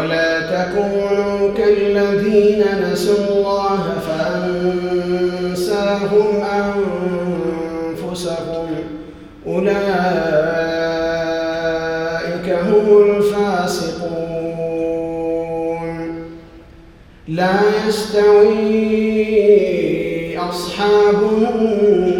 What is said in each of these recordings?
ولا تكونوا كالذين نسوا الله فأنساهم أنفسهم. أولئك هم الفاسقون. لا يستوي أصحاب النار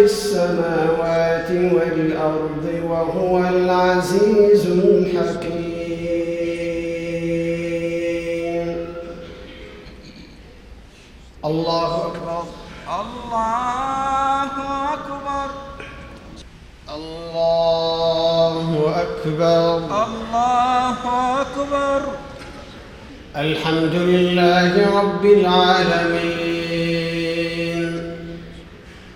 في السماوات والأرض وهو العزيز الحكيم. الله أكبر. الله أكبر. الله أكبر. الله أكبر. الحمد لله رب العالمين.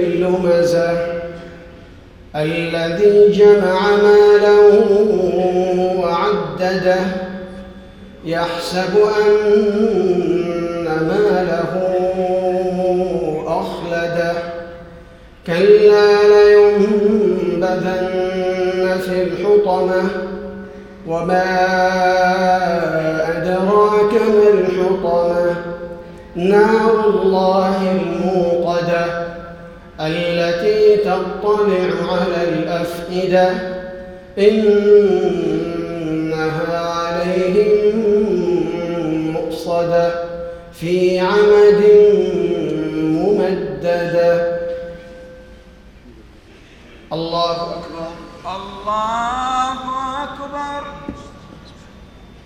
اللمزة الذي جمع ماله وعدده يحسب أن ماله أخلده. كلا لينبذن في الحطمة وما أدراك ما الحطمة. نار الله الموقدة. التي تطلع على الأفئدة إنها عليهم مؤصدة في عمد